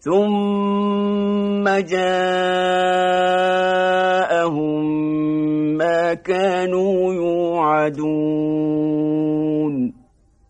ثم جاءهم ما كانوا يوعدون.